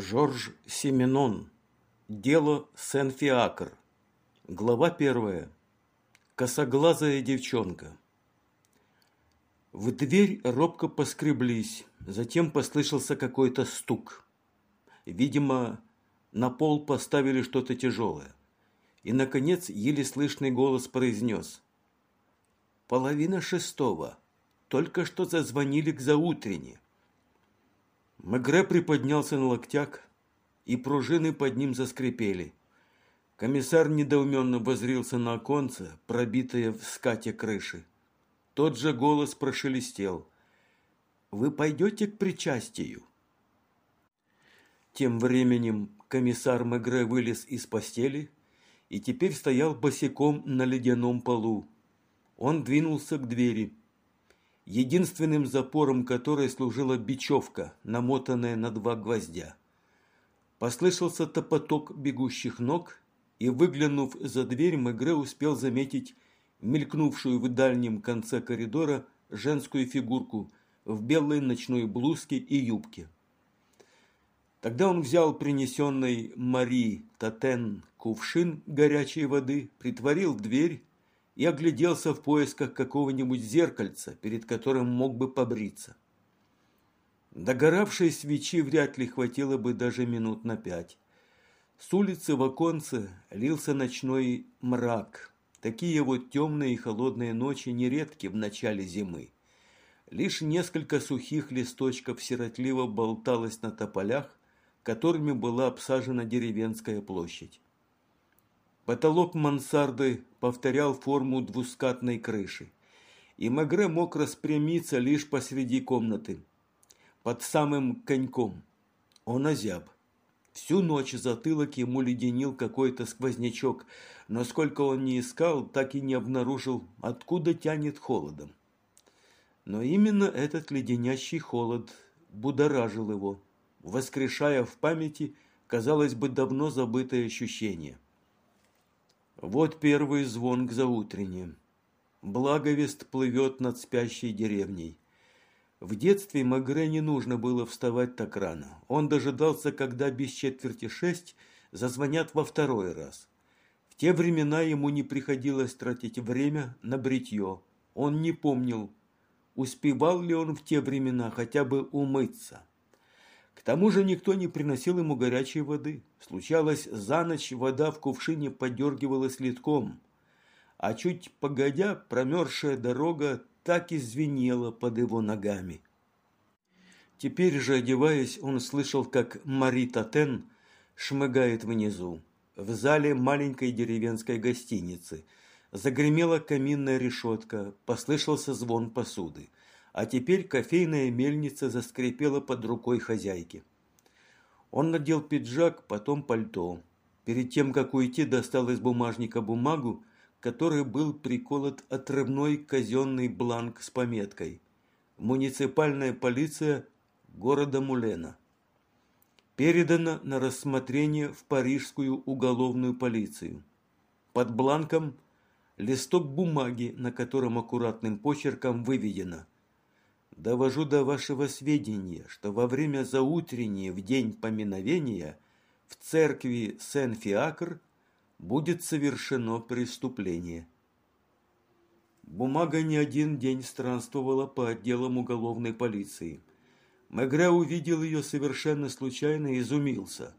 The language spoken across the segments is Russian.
Жорж Семенон. Дело Сен-Фиакр. Глава первая. Косоглазая девчонка. В дверь робко поскреблись, затем послышался какой-то стук. Видимо, на пол поставили что-то тяжелое. И, наконец, еле слышный голос произнес. «Половина шестого. Только что зазвонили к заутренне. Мегре приподнялся на локтях, и пружины под ним заскрипели. Комиссар недоуменно возрился на оконце, пробитое в скате крыши. Тот же голос прошелестел. «Вы пойдете к причастию?» Тем временем комиссар Мегре вылез из постели и теперь стоял босиком на ледяном полу. Он двинулся к двери единственным запором которой служила бечевка, намотанная на два гвоздя. Послышался топоток бегущих ног, и, выглянув за дверь, Мегре успел заметить мелькнувшую в дальнем конце коридора женскую фигурку в белой ночной блузке и юбке. Тогда он взял принесенный Мари Татен кувшин горячей воды, притворил дверь и огляделся в поисках какого-нибудь зеркальца, перед которым мог бы побриться. Догоравшей свечи вряд ли хватило бы даже минут на пять. С улицы в оконце лился ночной мрак. Такие вот темные и холодные ночи нередки в начале зимы. Лишь несколько сухих листочков сиротливо болталось на тополях, которыми была обсажена деревенская площадь. Потолок мансарды повторял форму двускатной крыши, и Магре мог распрямиться лишь посреди комнаты, под самым коньком. Он озяб. Всю ночь затылок ему леденил какой-то сквознячок, но сколько он не искал, так и не обнаружил, откуда тянет холодом. Но именно этот леденящий холод будоражил его, воскрешая в памяти, казалось бы, давно забытое ощущение – вот первый звон к заутренне. Благовест плывет над спящей деревней. В детстве Магре не нужно было вставать так рано. Он дожидался, когда без четверти шесть зазвонят во второй раз. В те времена ему не приходилось тратить время на бритье. Он не помнил, успевал ли он в те времена хотя бы умыться. К тому же никто не приносил ему горячей воды. Случалось, за ночь вода в кувшине подергивалась литком, а чуть погодя промерзшая дорога так и звенела под его ногами. Теперь же, одеваясь, он слышал, как Мари Татен шмыгает внизу, в зале маленькой деревенской гостиницы. Загремела каминная решетка, послышался звон посуды а теперь кофейная мельница заскрипела под рукой хозяйки. Он надел пиджак, потом пальто. Перед тем, как уйти, достал из бумажника бумагу, которой был приколот отрывной казенный бланк с пометкой «Муниципальная полиция города Мулена». Передано на рассмотрение в Парижскую уголовную полицию. Под бланком листок бумаги, на котором аккуратным почерком выведено – довожу до вашего сведения, что во время заутренней в день поминовения в церкви Сен-Фиакр будет совершено преступление. Бумага не один день странствовала по отделам уголовной полиции. Мегре увидел ее совершенно случайно и изумился.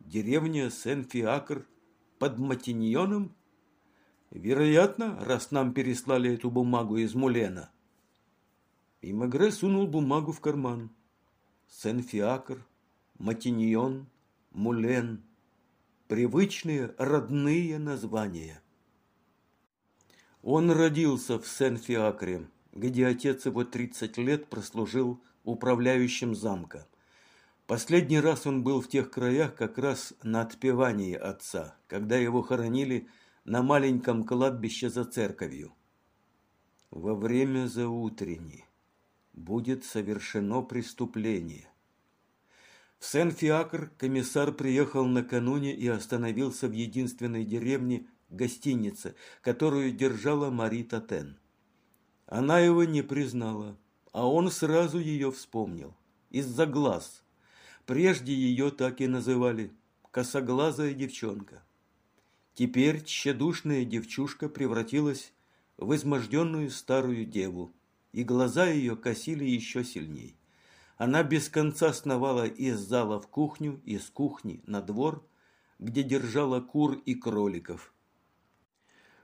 Деревня Сен-Фиакр под Матиньоном? Вероятно, раз нам переслали эту бумагу из Мулена – и Мегре сунул бумагу в карман. Сен-Фиакр, Матиньон, Мулен. Привычные родные названия. Он родился в Сен-Фиакре, где отец его 30 лет прослужил управляющим замка. Последний раз он был в тех краях как раз на отпевании отца, когда его хоронили на маленьком кладбище за церковью. Во время заутренней будет совершено преступление. В Сен-Фиакр комиссар приехал накануне и остановился в единственной деревне гостинице, которую держала Мари Татен. Она его не признала, а он сразу ее вспомнил. Из-за глаз. Прежде ее так и называли «косоглазая девчонка». Теперь тщедушная девчушка превратилась в изможденную старую деву, и глаза ее косили еще сильней. Она без конца сновала из зала в кухню, из кухни на двор, где держала кур и кроликов.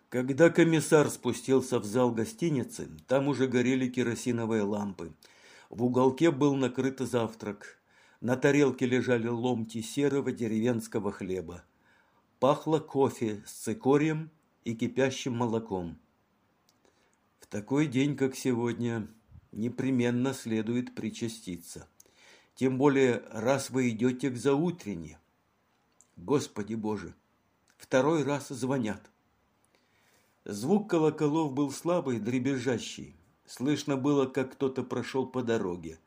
Когда комиссар спустился в зал гостиницы, там уже горели керосиновые лампы. В уголке был накрыт завтрак. На тарелке лежали ломти серого деревенского хлеба. Пахло кофе с цикорием и кипящим молоком. Такой день, как сегодня, непременно следует причаститься. Тем более, раз вы идете к заутренне. Господи Боже! Второй раз звонят. Звук колоколов был слабый, дребезжащий. Слышно было, как кто-то прошел по дороге.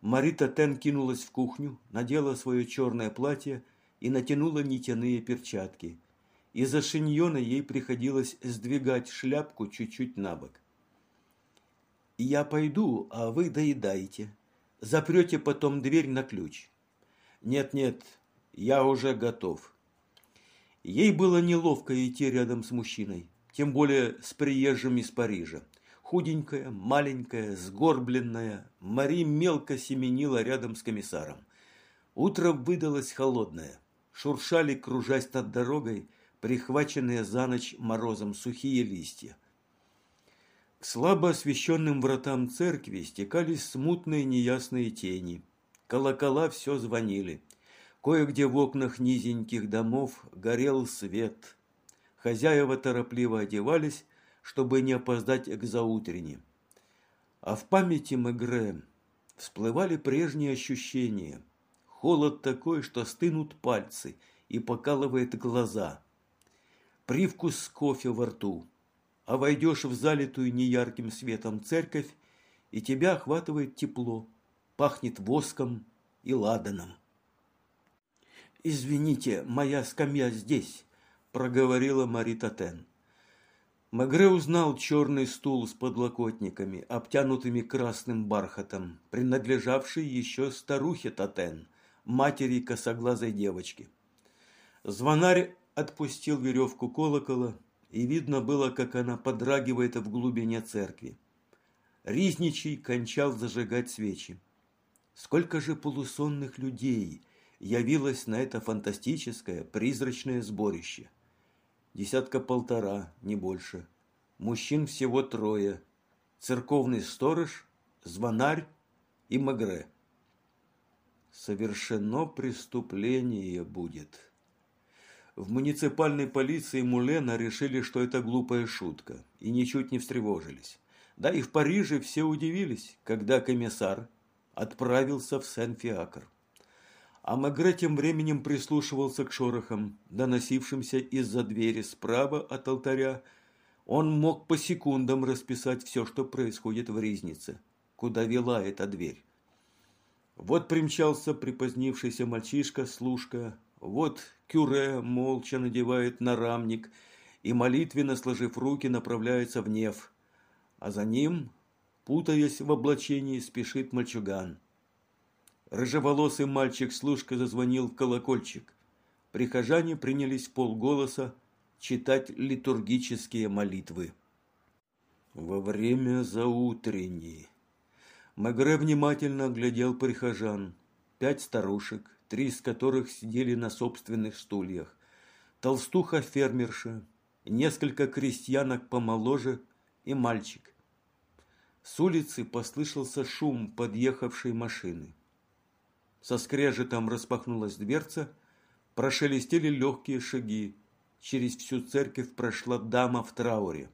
Марита Тен кинулась в кухню, надела свое черное платье и натянула нитяные перчатки. Из-за шиньона ей приходилось сдвигать шляпку чуть-чуть на бок. «Я пойду, а вы доедайте. Запрете потом дверь на ключ». «Нет-нет, я уже готов». Ей было неловко идти рядом с мужчиной, тем более с приезжим из Парижа. Худенькая, маленькая, сгорбленная, Мари мелко семенила рядом с комиссаром. Утро выдалось холодное. Шуршали, кружась над дорогой, прихваченные за ночь морозом сухие листья. Слабо освещенным вратам церкви стекались смутные неясные тени. Колокола все звонили. Кое-где в окнах низеньких домов горел свет. Хозяева торопливо одевались, чтобы не опоздать к заутренне. А в памяти Мегре всплывали прежние ощущения. Холод такой, что стынут пальцы и покалывает глаза. Привкус кофе во рту. А войдешь в залитую неярким светом церковь, и тебя охватывает тепло, пахнет воском и ладаном. «Извините, моя скамья здесь», – проговорила Марита Тен. Магре узнал черный стул с подлокотниками, обтянутыми красным бархатом, принадлежавший еще старухе Татен, матери косоглазой девочки. Звонарь отпустил веревку колокола, и видно было, как она подрагивает в глубине церкви. Ризничий кончал зажигать свечи. Сколько же полусонных людей явилось на это фантастическое, призрачное сборище – десятка-полтора, не больше. Мужчин всего трое. Церковный сторож, звонарь и Магре. Совершено преступление будет. В муниципальной полиции Мулена решили, что это глупая шутка, и ничуть не встревожились. Да и в Париже все удивились, когда комиссар отправился в Сен-Фиакр. А Магре тем временем прислушивался к шорохам, доносившимся из-за двери справа от алтаря. Он мог по секундам расписать все, что происходит в ризнице, куда вела эта дверь. Вот примчался припозднившийся мальчишка, служка, вот кюре молча надевает нарамник и, молитвенно сложив руки, направляется в неф, а за ним, путаясь в облачении, спешит мальчуган – Рыжеволосый мальчик-служка зазвонил в колокольчик. Прихожане принялись полголоса читать литургические молитвы. Во время заутренней Магре внимательно оглядел прихожан. Пять старушек, три из которых сидели на собственных стульях. Толстуха-фермерша, несколько крестьянок помоложе и мальчик. С улицы послышался шум подъехавшей машины. Со скрежетом распахнулась дверца, прошелестели легкие шаги. Через всю церковь прошла дама в трауре.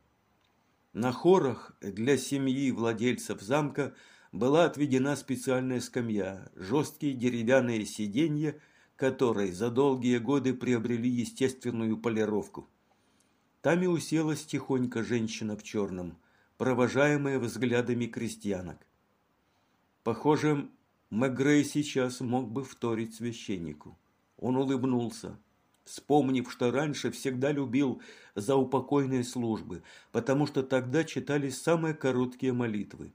На хорах для семьи владельцев замка была отведена специальная скамья, жесткие деревянные сиденья, которые за долгие годы приобрели естественную полировку. Там и уселась тихонько женщина в черном, провожаемая взглядами крестьянок. Похоже, Мэгрей сейчас мог бы вторить священнику. Он улыбнулся, вспомнив, что раньше всегда любил заупокойные службы, потому что тогда читались самые короткие молитвы.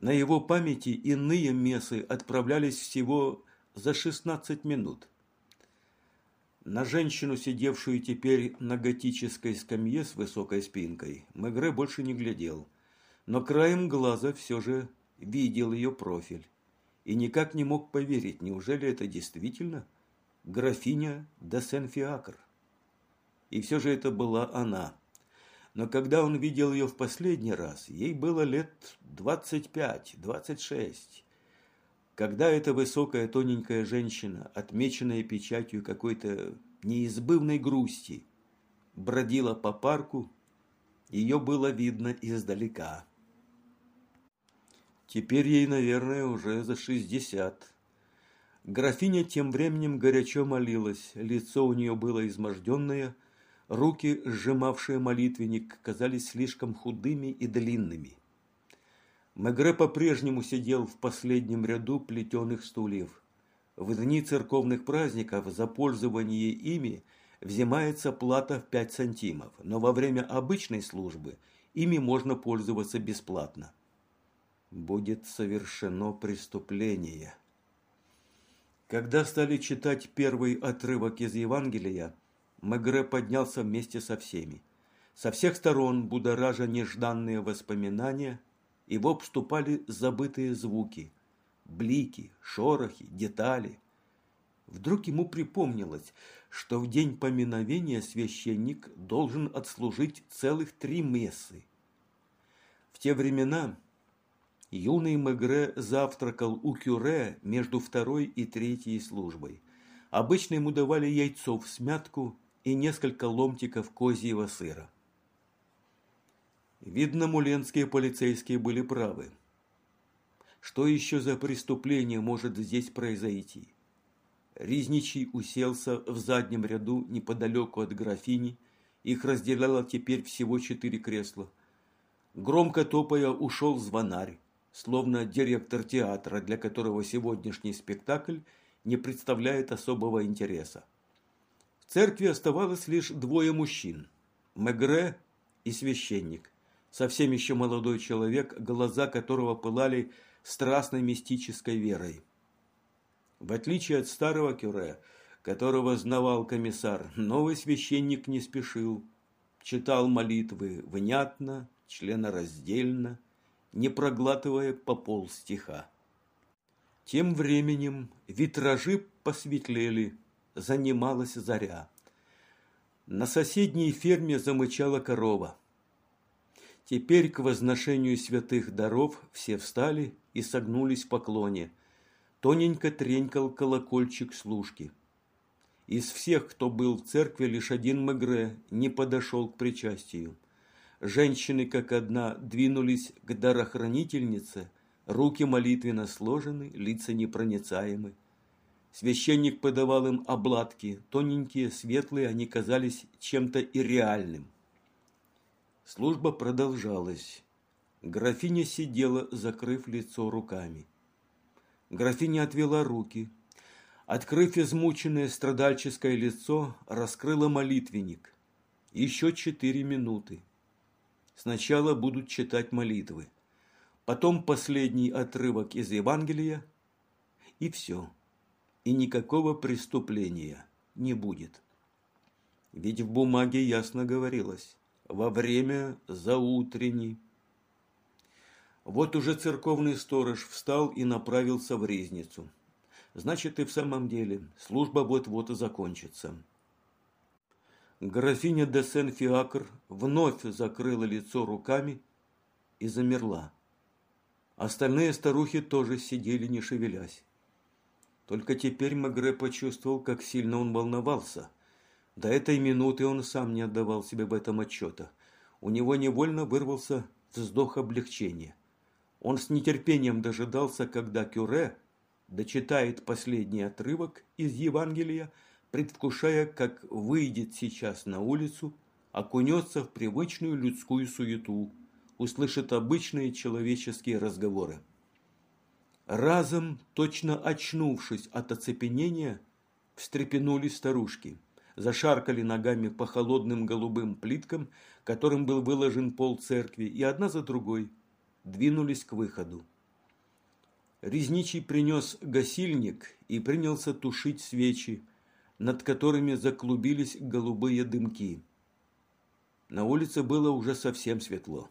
На его памяти иные мессы отправлялись всего за 16 минут. На женщину, сидевшую теперь на готической скамье с высокой спинкой, Мегре больше не глядел, но краем глаза все же видел ее профиль и никак не мог поверить, неужели это действительно графиня де Сен-Фиакр. И все же это была она. Но когда он видел ее в последний раз, ей было лет двадцать пять, двадцать шесть. Когда эта высокая тоненькая женщина, отмеченная печатью какой-то неизбывной грусти, бродила по парку, ее было видно издалека. Теперь ей, наверное, уже за шестьдесят. Графиня тем временем горячо молилась, лицо у нее было изможденное, руки, сжимавшие молитвенник, казались слишком худыми и длинными. Мегре по-прежнему сидел в последнем ряду плетеных стульев. В дни церковных праздников за пользование ими взимается плата в 5 сантимов, но во время обычной службы ими можно пользоваться бесплатно. Будет совершено преступление. Когда стали читать первый отрывок из Евангелия, Мегре поднялся вместе со всеми. Со всех сторон, будоража нежданные воспоминания, его обступали забытые звуки, блики, шорохи, детали. Вдруг ему припомнилось, что в день поминовения священник должен отслужить целых три мессы. В те времена юный Мегре завтракал у кюре между второй и третьей службой. Обычно ему давали яйцо в смятку и несколько ломтиков козьего сыра. Видно, муленские полицейские были правы. Что еще за преступление может здесь произойти? Riзничий уселся в заднем ряду неподалеку от графини. Их разделяло теперь всего четыре кресла. Громко топая ушел звонарь, словно директор театра, для которого сегодняшний спектакль не представляет особого интереса. В церкви оставалось лишь двое мужчин – Мегре и священник совсем еще молодой человек, глаза которого пылали страстной мистической верой. В отличие от старого кюре, которого знавал комиссар, новый священник не спешил, читал молитвы внятно, членораздельно, не проглатывая по пол стиха. Тем временем витражи посветлели, занималась заря. На соседней ферме замычала корова. Теперь к возношению святых даров все встали и согнулись в поклоне. Тоненько тренькал колокольчик служки. Из всех, кто был в церкви, лишь один Мегре не подошел к причастию. Женщины, как одна, двинулись к дарохранительнице, руки молитвенно сложены, лица непроницаемы. Священник подавал им обладки, тоненькие, светлые, они казались чем-то ирреальным. Служба продолжалась. Графиня сидела, закрыв лицо руками. Графиня отвела руки. Открыв измученное страдальческое лицо, раскрыла молитвенник. Еще четыре минуты. Сначала будут читать молитвы. Потом последний отрывок из Евангелия. И все. И никакого преступления не будет. Ведь в бумаге ясно говорилось во время заутренней. Вот уже церковный сторож встал и направился в резницу. Значит, и в самом деле служба вот-вот и закончится. Графиня де Сен-Фиакр вновь закрыла лицо руками и замерла. Остальные старухи тоже сидели, не шевелясь. Только теперь Магре почувствовал, как сильно он волновался – до этой минуты он сам не отдавал себе в этом отчета. У него невольно вырвался вздох облегчения. Он с нетерпением дожидался, когда Кюре дочитает последний отрывок из Евангелия, предвкушая, как выйдет сейчас на улицу, окунется в привычную людскую суету, услышит обычные человеческие разговоры. Разом, точно очнувшись от оцепенения, встрепенулись старушки – зашаркали ногами по холодным голубым плиткам, которым был выложен пол церкви, и одна за другой двинулись к выходу. Резничий принес гасильник и принялся тушить свечи, над которыми заклубились голубые дымки. На улице было уже совсем светло.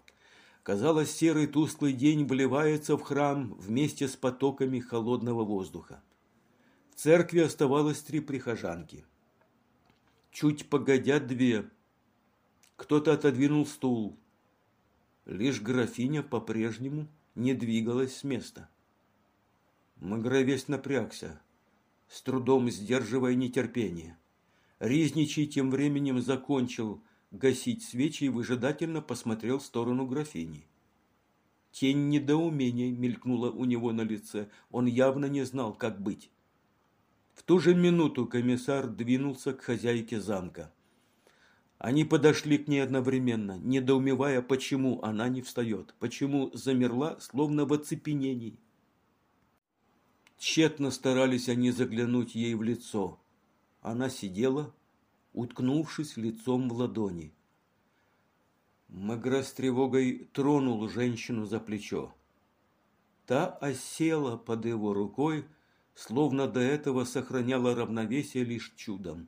Казалось, серый тусклый день вливается в храм вместе с потоками холодного воздуха. В церкви оставалось три прихожанки. Чуть погодя две. Кто-то отодвинул стул. Лишь графиня по-прежнему не двигалась с места. Магра весь напрягся, с трудом сдерживая нетерпение. Ризничий тем временем закончил гасить свечи и выжидательно посмотрел в сторону графини. Тень недоумения мелькнула у него на лице. Он явно не знал, как быть. В ту же минуту комиссар двинулся к хозяйке замка. Они подошли к ней одновременно, недоумевая, почему она не встает, почему замерла, словно в оцепенении. Тщетно старались они заглянуть ей в лицо. Она сидела, уткнувшись лицом в ладони. Магра с тревогой тронул женщину за плечо. Та осела под его рукой, словно до этого сохраняла равновесие лишь чудом.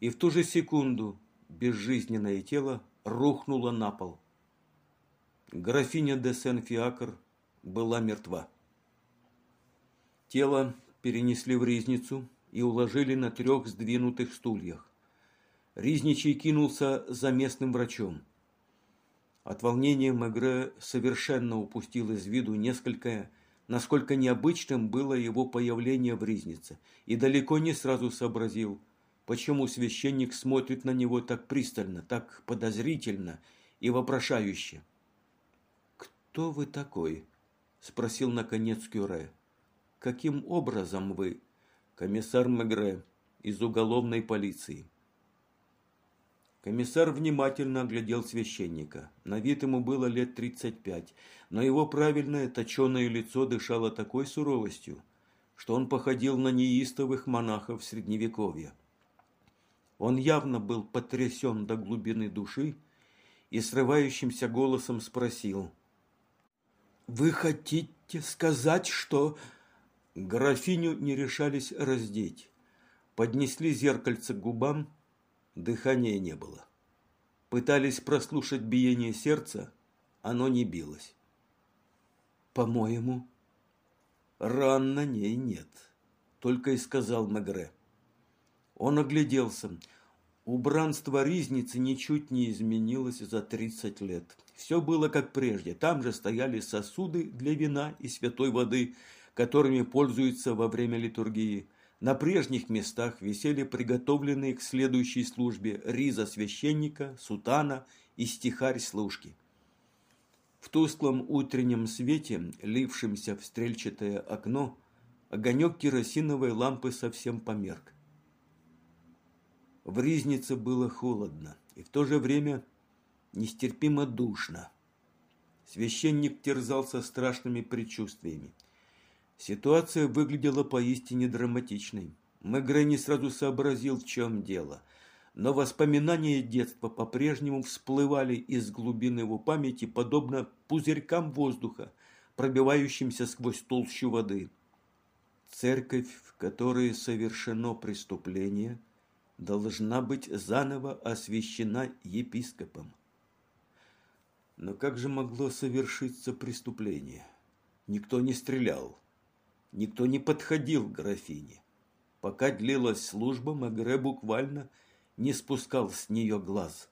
И в ту же секунду безжизненное тело рухнуло на пол. Графиня де Сен-Фиакр была мертва. Тело перенесли в ризницу и уложили на трех сдвинутых стульях. Ризничий кинулся за местным врачом. От волнения Мегре совершенно упустил из виду несколько, насколько необычным было его появление в ризнице, и далеко не сразу сообразил, почему священник смотрит на него так пристально, так подозрительно и вопрошающе. «Кто вы такой?» – спросил наконец Кюре. Каким образом вы, комиссар Мегре, из уголовной полиции? Комиссар внимательно оглядел священника. На вид ему было лет тридцать пять, но его правильное точеное лицо дышало такой суровостью, что он походил на неистовых монахов Средневековья. Он явно был потрясен до глубины души и срывающимся голосом спросил. «Вы хотите сказать, что Графиню не решались раздеть. Поднесли зеркальце к губам, дыхания не было. Пытались прослушать биение сердца, оно не билось. «По-моему, ран на ней нет», — только и сказал Мегре. Он огляделся. Убранство ризницы ничуть не изменилось за тридцать лет. Все было как прежде. Там же стояли сосуды для вина и святой воды — которыми пользуются во время литургии. На прежних местах висели приготовленные к следующей службе риза священника, сутана и стихарь служки. В тусклом утреннем свете, лившемся в стрельчатое окно, огонек керосиновой лампы совсем померк. В ризнице было холодно и в то же время нестерпимо душно. Священник терзался страшными предчувствиями. Ситуация выглядела поистине драматичной. Мегре не сразу сообразил, в чем дело. Но воспоминания детства по-прежнему всплывали из глубины его памяти, подобно пузырькам воздуха, пробивающимся сквозь толщу воды. Церковь, в которой совершено преступление, должна быть заново освящена епископом. Но как же могло совершиться преступление? Никто не стрелял. Никто не подходил к графине. Пока длилась служба, Магре буквально не спускал с нее глаз.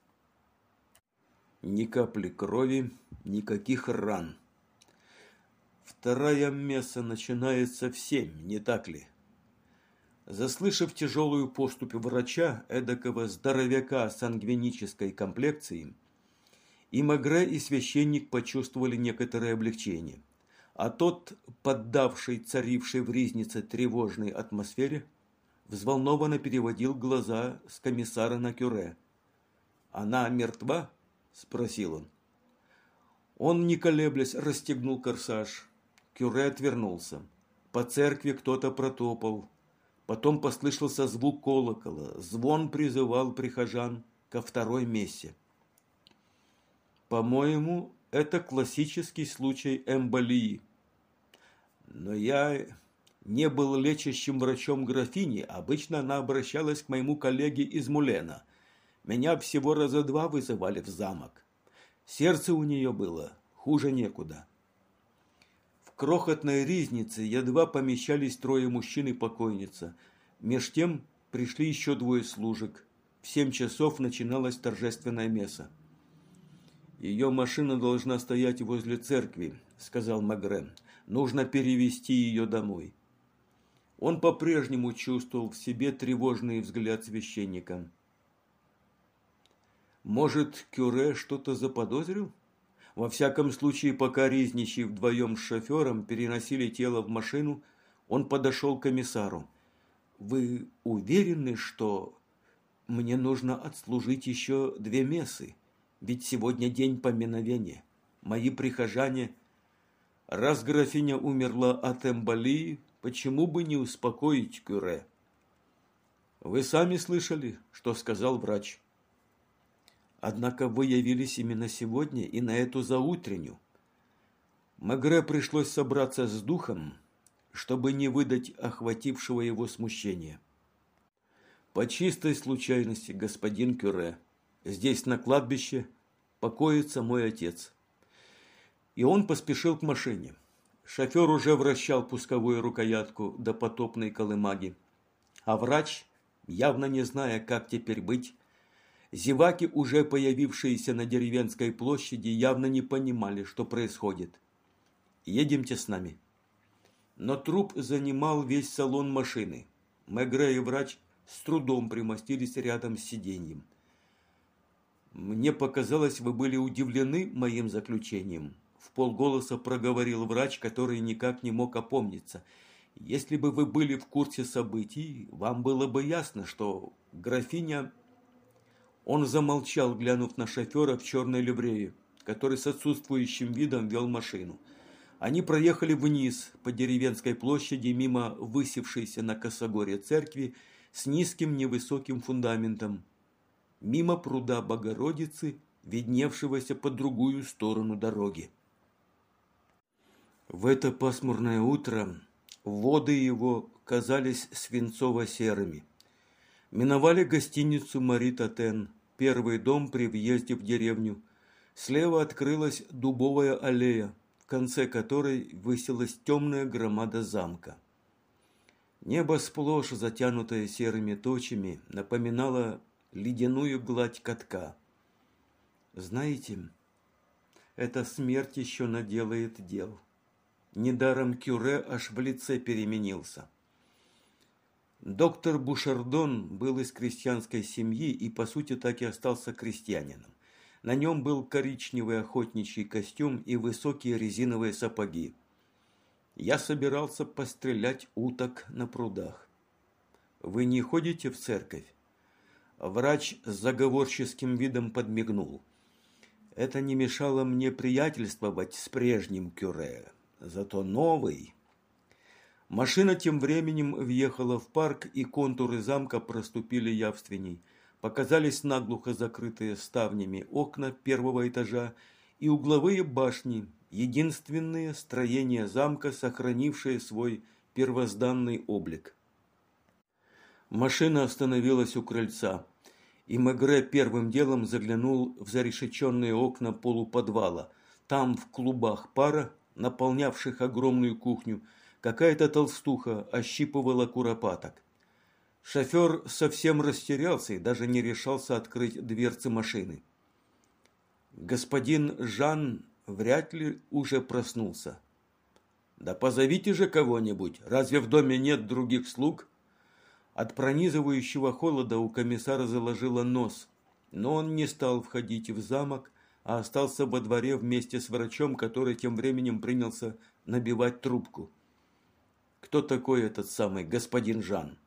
Ни капли крови, никаких ран. Вторая месса начинается в семь, не так ли? Заслышав тяжелую поступь врача, эдакого здоровяка сангвинической комплекции, и Магре, и священник почувствовали некоторое облегчение – а тот, поддавший царившей в ризнице тревожной атмосфере, взволнованно переводил глаза с комиссара на Кюре. «Она мертва?» – спросил он. Он, не колеблясь, расстегнул корсаж. Кюре отвернулся. По церкви кто-то протопал. Потом послышался звук колокола. Звон призывал прихожан ко второй мессе. «По-моему, это классический случай эмболии», Но я не был лечащим врачом графини, обычно она обращалась к моему коллеге из Мулена. Меня всего раза два вызывали в замок. Сердце у нее было хуже некуда. В крохотной ризнице едва помещались трое мужчин и покойница. Меж тем пришли еще двое служек. В семь часов начиналось торжественное месса. «Ее машина должна стоять возле церкви», – сказал Магрен. «Нужно перевести ее домой». Он по-прежнему чувствовал в себе тревожный взгляд священника. Может, Кюре что-то заподозрил? Во всяком случае, пока Ризничий вдвоем с шофером переносили тело в машину, он подошел к комиссару. «Вы уверены, что мне нужно отслужить еще две мессы? Ведь сегодня день поминовения. Мои прихожане... Раз графиня умерла от эмболии, почему бы не успокоить Кюре?» «Вы сами слышали, что сказал врач?» Однако вы явились именно сегодня и на эту заутреннюю. Магре пришлось собраться с духом, чтобы не выдать охватившего его смущения. По чистой случайности, господин Кюре, здесь на кладбище покоится мой отец. И он поспешил к машине. Шофер уже вращал пусковую рукоятку до потопной колымаги, а врач, явно не зная, как теперь быть, Зеваки, уже появившиеся на деревенской площади, явно не понимали, что происходит. «Едемте с нами». Но труп занимал весь салон машины. Мегре и врач с трудом примостились рядом с сиденьем. «Мне показалось, вы были удивлены моим заключением», – в полголоса проговорил врач, который никак не мог опомниться. «Если бы вы были в курсе событий, вам было бы ясно, что графиня он замолчал, глянув на шофера в черной ливрее, который с отсутствующим видом вел машину. Они проехали вниз по деревенской площади мимо высевшейся на косогоре церкви с низким невысоким фундаментом, мимо пруда Богородицы, видневшегося по другую сторону дороги. В это пасмурное утро воды его казались свинцово-серыми. Миновали гостиницу Маритатен, первый дом при въезде в деревню. Слева открылась дубовая аллея, в конце которой высилась темная громада замка. Небо сплошь затянутое серыми точами напоминало ледяную гладь катка. Знаете, эта смерть еще наделает дел. Недаром Кюре аж в лице переменился. Доктор Бушардон был из крестьянской семьи и, по сути, так и остался крестьянином. На нем был коричневый охотничий костюм и высокие резиновые сапоги. Я собирался пострелять уток на прудах. Вы не ходите в церковь? Врач с заговорческим видом подмигнул. Это не мешало мне приятельствовать с прежним кюре. Зато новый Машина тем временем въехала в парк, и контуры замка проступили явственней. Показались наглухо закрытые ставнями окна первого этажа и угловые башни, единственные строения замка, сохранившие свой первозданный облик. Машина остановилась у крыльца, и Мегре первым делом заглянул в зарешеченные окна полуподвала. Там, в клубах пара, наполнявших огромную кухню, Какая-то толстуха ощипывала куропаток. Шофер совсем растерялся и даже не решался открыть дверцы машины. Господин Жан вряд ли уже проснулся. «Да позовите же кого-нибудь, разве в доме нет других слуг?» От пронизывающего холода у комиссара заложило нос, но он не стал входить в замок, а остался во дворе вместе с врачом, который тем временем принялся набивать трубку кто такой этот самый господин Жан.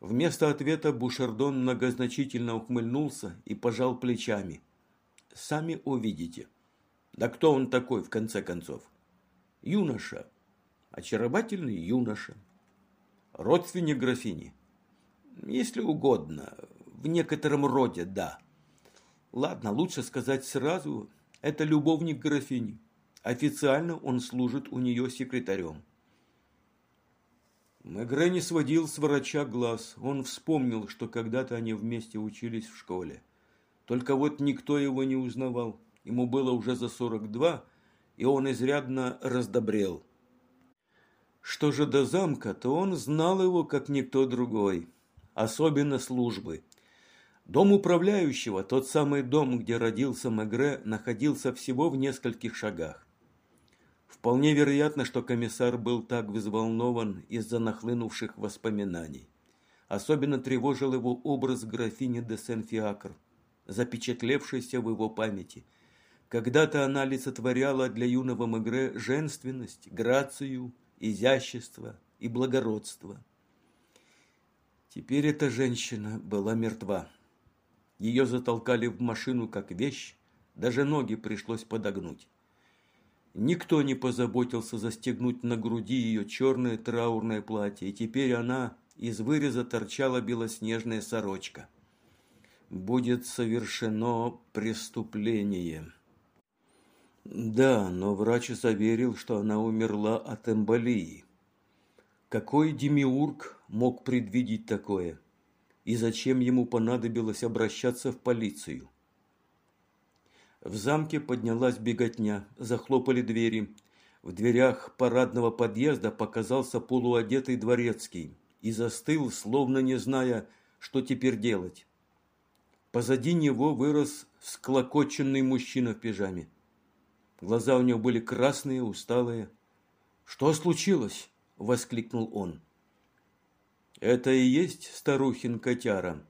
Вместо ответа Бушардон многозначительно ухмыльнулся и пожал плечами. «Сами увидите. Да кто он такой, в конце концов? Юноша. Очаровательный юноша. Родственник графини. Если угодно. В некотором роде, да. Ладно, лучше сказать сразу. Это любовник графини. Официально он служит у нее секретарем. Мегре не сводил с врача глаз. Он вспомнил, что когда-то они вместе учились в школе. Только вот никто его не узнавал. Ему было уже за сорок два, и он изрядно раздобрел. Что же до замка, то он знал его, как никто другой. Особенно службы. Дом управляющего, тот самый дом, где родился Мегре, находился всего в нескольких шагах. Вполне вероятно, что комиссар был так взволнован из-за нахлынувших воспоминаний. Особенно тревожил его образ графини де Сен-Фиакр, запечатлевшийся в его памяти. Когда-то она олицетворяла для юного Мегре женственность, грацию, изящество и благородство. Теперь эта женщина была мертва. Ее затолкали в машину как вещь, даже ноги пришлось подогнуть. Никто не позаботился застегнуть на груди ее черное траурное платье, и теперь она из выреза торчала белоснежная сорочка. Будет совершено преступление. Да, но врач заверил, что она умерла от эмболии. Какой демиург мог предвидеть такое? И зачем ему понадобилось обращаться в полицию? В замке поднялась беготня, захлопали двери. В дверях парадного подъезда показался полуодетый дворецкий и застыл, словно не зная, что теперь делать. Позади него вырос склокоченный мужчина в пижаме. Глаза у него были красные, усталые. «Что случилось?» – воскликнул он. «Это и есть старухин котяра».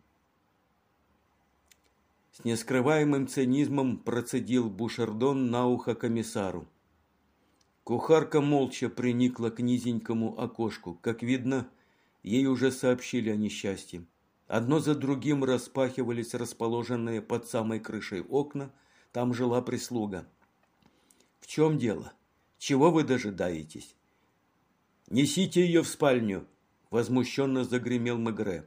С нескрываемым цинизмом процедил Бушардон на ухо комиссару. Кухарка молча приникла к низенькому окошку. Как видно, ей уже сообщили о несчастье. Одно за другим распахивались расположенные под самой крышей окна. Там жила прислуга. В чем дело? Чего вы дожидаетесь? Несите ее в спальню, возмущенно загремел Мегре.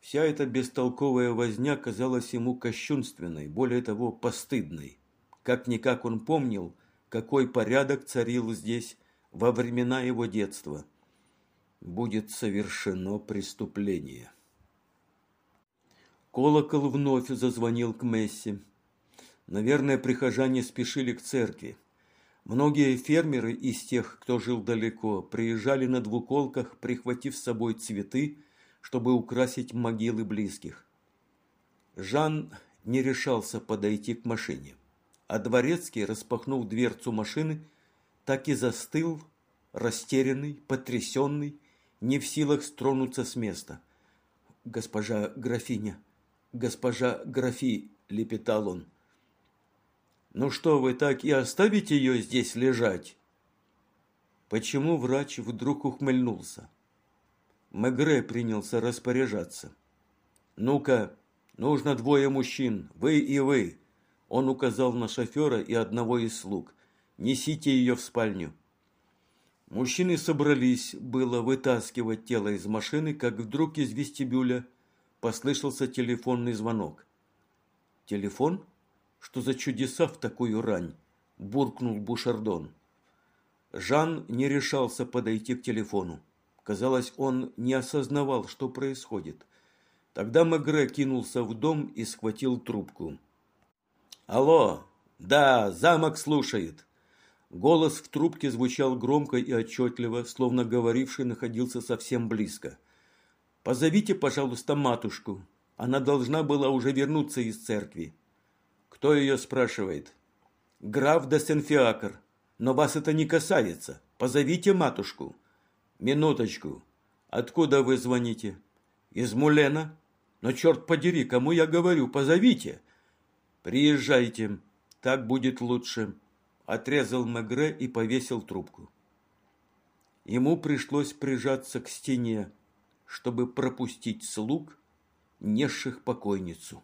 Вся эта бестолковая возня казалась ему кощунственной, более того, постыдной. Как-никак он помнил, какой порядок царил здесь во времена его детства. Будет совершено преступление. Колокол вновь зазвонил к Мессе. Наверное, прихожане спешили к церкви. Многие фермеры из тех, кто жил далеко, приезжали на двуколках, прихватив с собой цветы, чтобы украсить могилы близких. Жан не решался подойти к машине, а Дворецкий, распахнув дверцу машины, так и застыл, растерянный, потрясенный, не в силах стронуться с места. «Госпожа графиня, госпожа графи», – лепетал он, – «Ну что, вы так и оставите ее здесь лежать?» Почему врач вдруг ухмыльнулся? Мегре принялся распоряжаться. «Ну-ка, нужно двое мужчин, вы и вы!» Он указал на шофера и одного из слуг. «Несите ее в спальню». Мужчины собрались было вытаскивать тело из машины, как вдруг из вестибюля послышался телефонный звонок. «Телефон?» Что за чудеса в такую рань? Буркнул Бушардон. Жан не решался подойти к телефону. Казалось, он не осознавал, что происходит. Тогда Мегре кинулся в дом и схватил трубку. «Алло! Да, замок слушает!» Голос в трубке звучал громко и отчетливо, словно говоривший находился совсем близко. «Позовите, пожалуйста, матушку. Она должна была уже вернуться из церкви». Кто ее спрашивает? Граф де Сенфиакр. Но вас это не касается. Позовите матушку. Минуточку. Откуда вы звоните? Из Мулена. Но черт подери, кому я говорю, позовите. Приезжайте. Так будет лучше. Отрезал Мегре и повесил трубку. Ему пришлось прижаться к стене, чтобы пропустить слуг, несших покойницу.